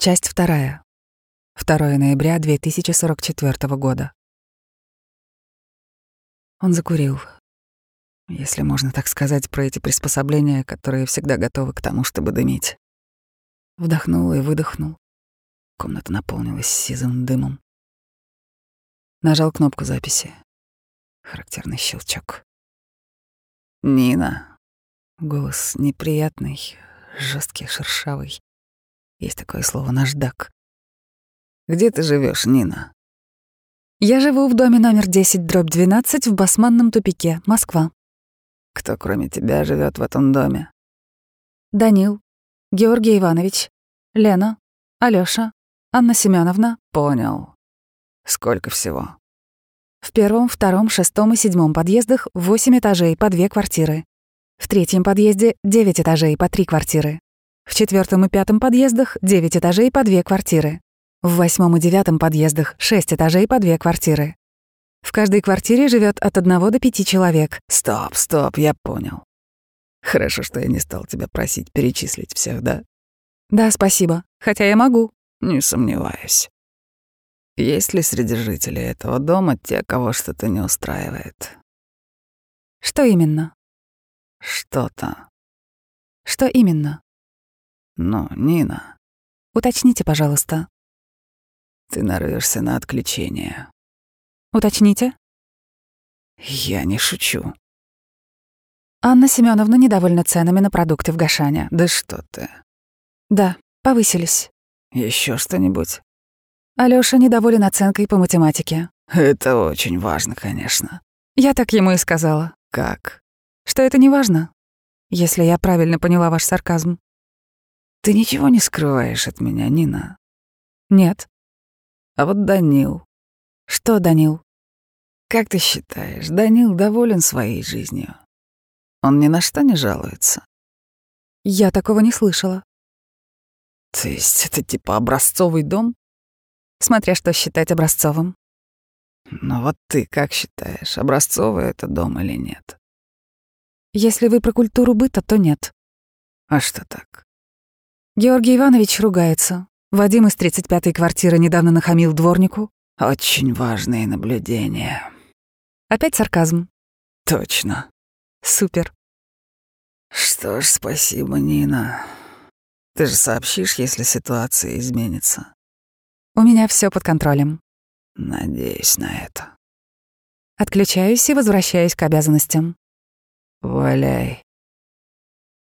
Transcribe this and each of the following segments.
Часть вторая. 2 ноября 2044 года. Он закурил. Если можно так сказать про эти приспособления, которые всегда готовы к тому, чтобы дымить. Вдохнул и выдохнул. Комната наполнилась сизым дымом. Нажал кнопку записи. Характерный щелчок. «Нина». Голос неприятный, жесткий, шершавый. Есть такое слово «наждак». «Где ты живешь, Нина?» «Я живу в доме номер 10, дробь 12 в Басманном тупике, Москва». «Кто, кроме тебя, живет в этом доме?» «Данил, Георгий Иванович, Лена, Алёша, Анна Семеновна». «Понял. Сколько всего?» В первом, втором, шестом и седьмом подъездах восемь этажей по две квартиры. В третьем подъезде девять этажей по три квартиры. В четвертом и пятом подъездах девять этажей по две квартиры. В восьмом и девятом подъездах шесть этажей по две квартиры. В каждой квартире живет от одного до пяти человек. Стоп, стоп, я понял. Хорошо, что я не стал тебя просить перечислить всех, да? Да, спасибо. Хотя я могу. Не сомневаюсь. Есть ли среди жителей этого дома те, кого что-то не устраивает? Что именно? Что-то. Что именно? Ну, Нина. Уточните, пожалуйста. Ты нарвешься на отключение. Уточните. Я не шучу. Анна Семеновна недовольна ценами на продукты в Гашане. Да что ты. Да, повысились. Еще что-нибудь? Алёша недоволен оценкой по математике. Это очень важно, конечно. Я так ему и сказала. Как? Что это не важно, если я правильно поняла ваш сарказм. Ты ничего не скрываешь от меня, Нина? Нет. А вот Данил. Что Данил? Как ты считаешь, Данил доволен своей жизнью? Он ни на что не жалуется? Я такого не слышала. То есть это типа образцовый дом? Смотря что считать образцовым. Но вот ты как считаешь, образцовый это дом или нет? Если вы про культуру быта, то нет. А что так? Георгий Иванович ругается. Вадим из 35-й квартиры недавно нахамил дворнику. Очень важные наблюдения. Опять сарказм. Точно. Супер. Что ж, спасибо, Нина. Ты же сообщишь, если ситуация изменится. У меня все под контролем. Надеюсь на это. Отключаюсь и возвращаюсь к обязанностям. Валяй.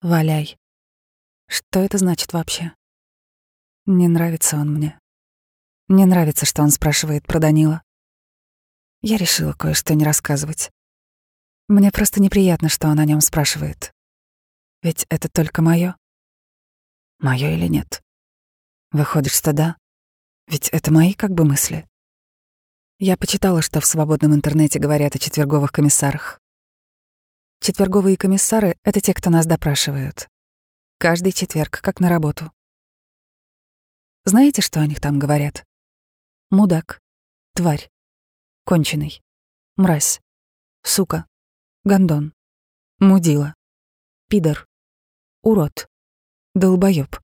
Валяй. Что это значит вообще? Не нравится он мне. Не нравится, что он спрашивает про Данила. Я решила кое-что не рассказывать. Мне просто неприятно, что он о нем спрашивает. Ведь это только мое. Мое или нет? Выходит, что да. Ведь это мои как бы мысли. Я почитала, что в свободном интернете говорят о четверговых комиссарах. Четверговые комиссары — это те, кто нас допрашивают. Каждый четверг, как на работу. Знаете, что о них там говорят? Мудак, тварь, конченый, мразь, сука, гондон, мудила, пидор, урод, долбоёб,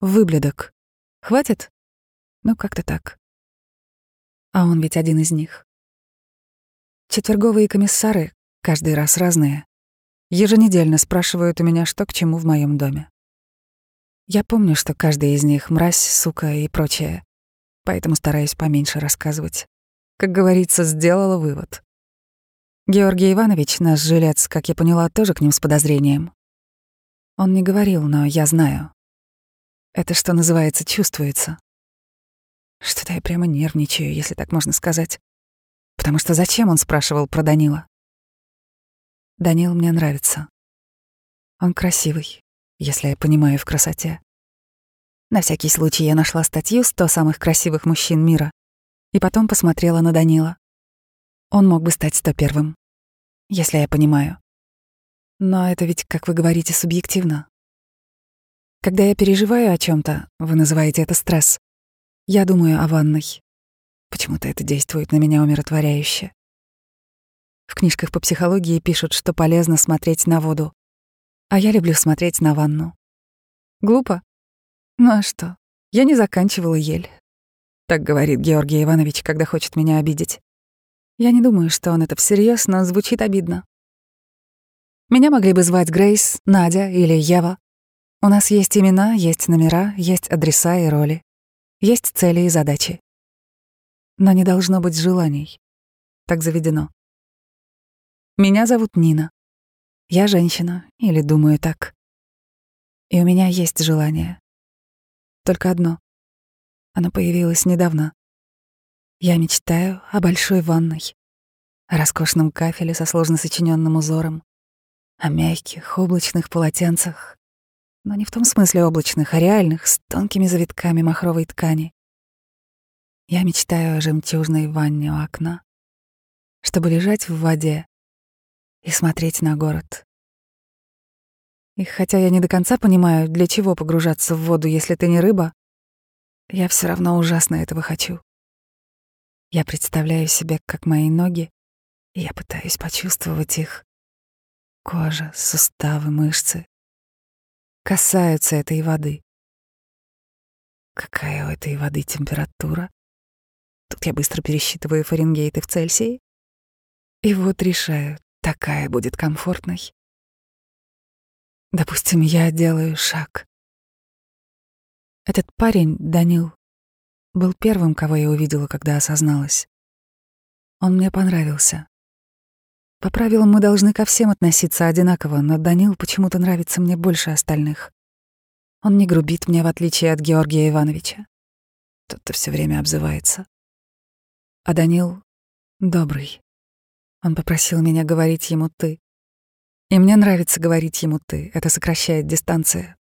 выблядок. Хватит? Ну, как-то так. А он ведь один из них. Четверговые комиссары, каждый раз разные, еженедельно спрашивают у меня, что к чему в моем доме. Я помню, что каждый из них — мразь, сука и прочее, поэтому стараюсь поменьше рассказывать. Как говорится, сделала вывод. Георгий Иванович, наш жилец, как я поняла, тоже к ним с подозрением. Он не говорил, но я знаю. Это, что называется, чувствуется. Что-то я прямо нервничаю, если так можно сказать. Потому что зачем он спрашивал про Данила? Данил мне нравится. Он красивый, если я понимаю в красоте. На всякий случай я нашла статью «100 самых красивых мужчин мира» и потом посмотрела на Данила. Он мог бы стать 101-м, если я понимаю. Но это ведь, как вы говорите, субъективно. Когда я переживаю о чем то вы называете это стресс, я думаю о ванной. Почему-то это действует на меня умиротворяюще. В книжках по психологии пишут, что полезно смотреть на воду. А я люблю смотреть на ванну. Глупо? Ну а что? Я не заканчивала ель. Так говорит Георгий Иванович, когда хочет меня обидеть. Я не думаю, что он это всерьез, но звучит обидно. Меня могли бы звать Грейс, Надя или Ева. У нас есть имена, есть номера, есть адреса и роли. Есть цели и задачи. Но не должно быть желаний. Так заведено. Меня зовут Нина. Я женщина, или думаю так. И у меня есть желание. Только одно. Оно появилось недавно. Я мечтаю о большой ванной, о роскошном кафеле со сложно сочиненным узором, о мягких облачных полотенцах, но не в том смысле облачных, а реальных, с тонкими завитками махровой ткани. Я мечтаю о жемчужной ванне у окна, чтобы лежать в воде и смотреть на город. И хотя я не до конца понимаю, для чего погружаться в воду, если ты не рыба, я все равно ужасно этого хочу. Я представляю себе, как мои ноги, и я пытаюсь почувствовать их. Кожа, суставы, мышцы касаются этой воды. Какая у этой воды температура? Тут я быстро пересчитываю Фаренгейты в Цельсии. И вот решаю, такая будет комфортной. Допустим, я делаю шаг. Этот парень, Данил, был первым, кого я увидела, когда осозналась. Он мне понравился. По правилам мы должны ко всем относиться одинаково, но Данил почему-то нравится мне больше остальных. Он не грубит мне, в отличие от Георгия Ивановича. Тот-то все время обзывается. А Данил добрый. Он попросил меня говорить ему «ты». И мне нравится говорить ему «ты». Это сокращает дистанцию.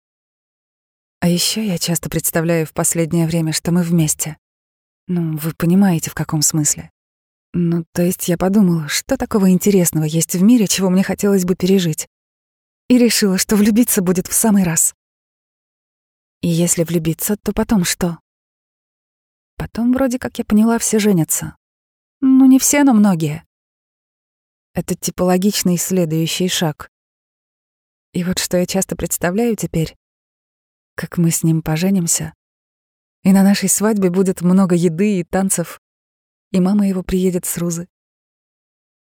А еще я часто представляю в последнее время, что мы вместе. Ну, вы понимаете, в каком смысле. Ну, то есть я подумала, что такого интересного есть в мире, чего мне хотелось бы пережить. И решила, что влюбиться будет в самый раз. И если влюбиться, то потом что? Потом, вроде как я поняла, все женятся. Ну, не все, но многие. Это типологичный следующий шаг. И вот что я часто представляю теперь, как мы с ним поженимся, и на нашей свадьбе будет много еды и танцев, и мама его приедет с Рузы.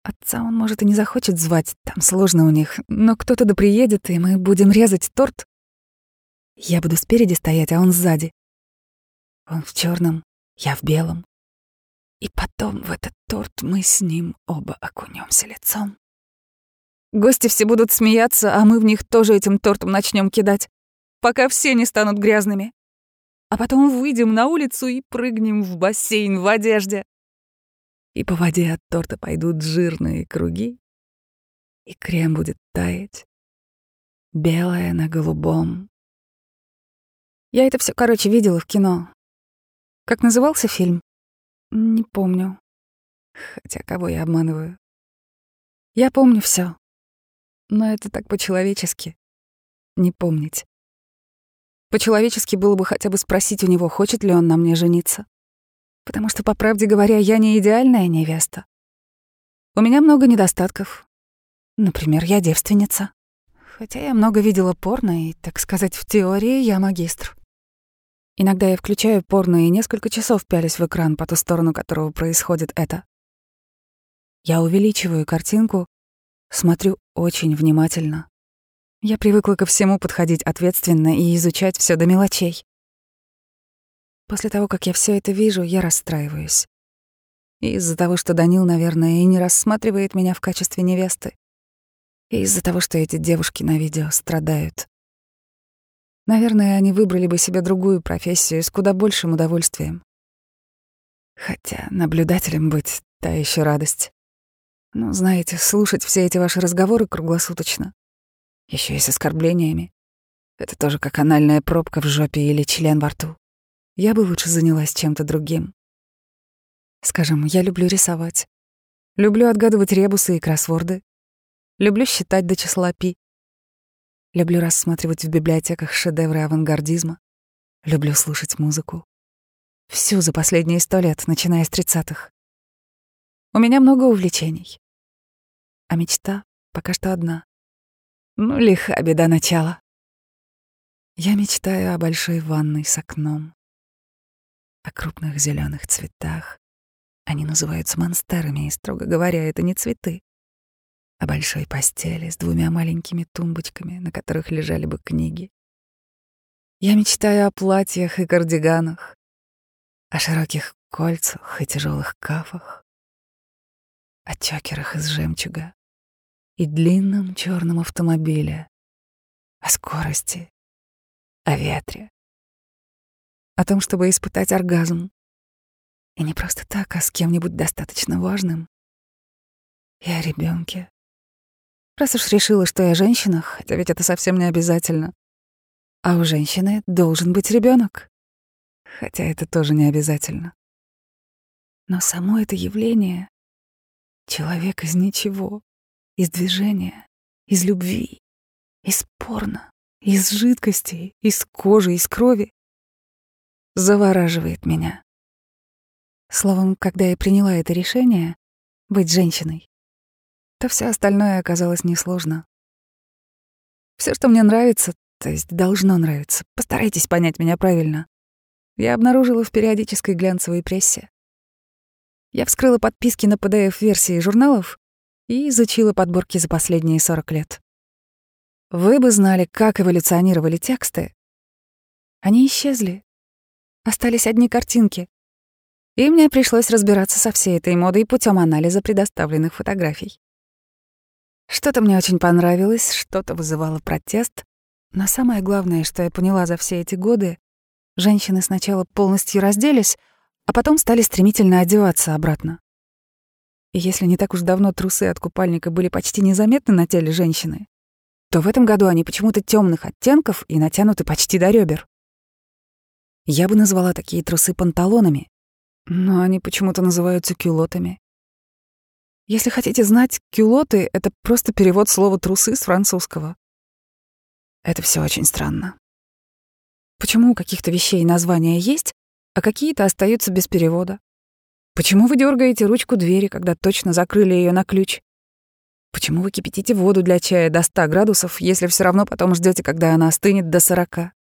Отца он, может, и не захочет звать, там сложно у них, но кто-то да приедет, и мы будем резать торт. Я буду спереди стоять, а он сзади. Он в черном, я в белом. И потом в этот торт мы с ним оба окунемся лицом. Гости все будут смеяться, а мы в них тоже этим тортом начнем кидать пока все не станут грязными. А потом выйдем на улицу и прыгнем в бассейн в одежде. И по воде от торта пойдут жирные круги, и крем будет таять, белое на голубом. Я это все, короче, видела в кино. Как назывался фильм? Не помню. Хотя кого я обманываю? Я помню все, но это так по-человечески. Не помнить. По-человечески было бы хотя бы спросить у него, хочет ли он на мне жениться. Потому что, по правде говоря, я не идеальная невеста. У меня много недостатков. Например, я девственница. Хотя я много видела порно, и, так сказать, в теории я магистр. Иногда я включаю порно и несколько часов пялись в экран, по ту сторону которого происходит это. Я увеличиваю картинку, смотрю очень внимательно, я привыкла ко всему подходить ответственно и изучать все до мелочей. После того, как я все это вижу, я расстраиваюсь. из-за того, что Данил, наверное, и не рассматривает меня в качестве невесты. И из-за того, что эти девушки на видео страдают. Наверное, они выбрали бы себе другую профессию с куда большим удовольствием. Хотя наблюдателем быть — та еще радость. Ну, знаете, слушать все эти ваши разговоры круглосуточно еще и с оскорблениями. Это тоже как анальная пробка в жопе или член во рту. Я бы лучше занялась чем-то другим. Скажем, я люблю рисовать. Люблю отгадывать ребусы и кроссворды. Люблю считать до числа пи. Люблю рассматривать в библиотеках шедевры авангардизма. Люблю слушать музыку. Всю за последние сто лет, начиная с тридцатых. У меня много увлечений. А мечта пока что одна ну, лиха беда начала. Я мечтаю о большой ванной с окном, о крупных зеленых цветах. Они называются монстерами, и, строго говоря, это не цветы. О большой постели с двумя маленькими тумбочками, на которых лежали бы книги. Я мечтаю о платьях и кардиганах, о широких кольцах и тяжелых кафах, о чокерах из жемчуга и длинном черном автомобиле, о скорости, о ветре, о том, чтобы испытать оргазм. И не просто так, а с кем-нибудь достаточно важным. И о ребенке. Раз уж решила, что я женщина, хотя ведь это совсем не обязательно. А у женщины должен быть ребенок, хотя это тоже не обязательно. Но само это явление — человек из ничего, из движения, из любви, из порно, из жидкостей, из кожи, из крови — завораживает меня. Словом, когда я приняла это решение — быть женщиной, то все остальное оказалось несложно. Все, что мне нравится, то есть должно нравиться, постарайтесь понять меня правильно, я обнаружила в периодической глянцевой прессе. Я вскрыла подписки на PDF-версии журналов и изучила подборки за последние 40 лет. Вы бы знали, как эволюционировали тексты. Они исчезли. Остались одни картинки. И мне пришлось разбираться со всей этой модой путем анализа предоставленных фотографий. Что-то мне очень понравилось, что-то вызывало протест. Но самое главное, что я поняла за все эти годы, женщины сначала полностью разделись, а потом стали стремительно одеваться обратно. И если не так уж давно трусы от купальника были почти незаметны на теле женщины, то в этом году они почему-то темных оттенков и натянуты почти до ребер. Я бы назвала такие трусы панталонами, но они почему-то называются кюлотами. Если хотите знать, кюлоты — это просто перевод слова «трусы» с французского. Это все очень странно. Почему у каких-то вещей названия есть, а какие-то остаются без перевода? Почему вы дергаете ручку двери, когда точно закрыли ее на ключ? Почему вы кипятите воду для чая до 100 градусов, если все равно потом ждете, когда она остынет до 40?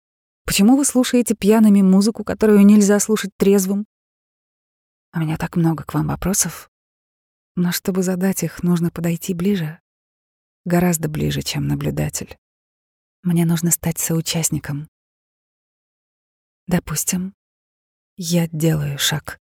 Почему вы слушаете пьяными музыку, которую нельзя слушать трезвым? У меня так много к вам вопросов, но чтобы задать их, нужно подойти ближе. Гораздо ближе, чем наблюдатель. Мне нужно стать соучастником. Допустим, я делаю шаг.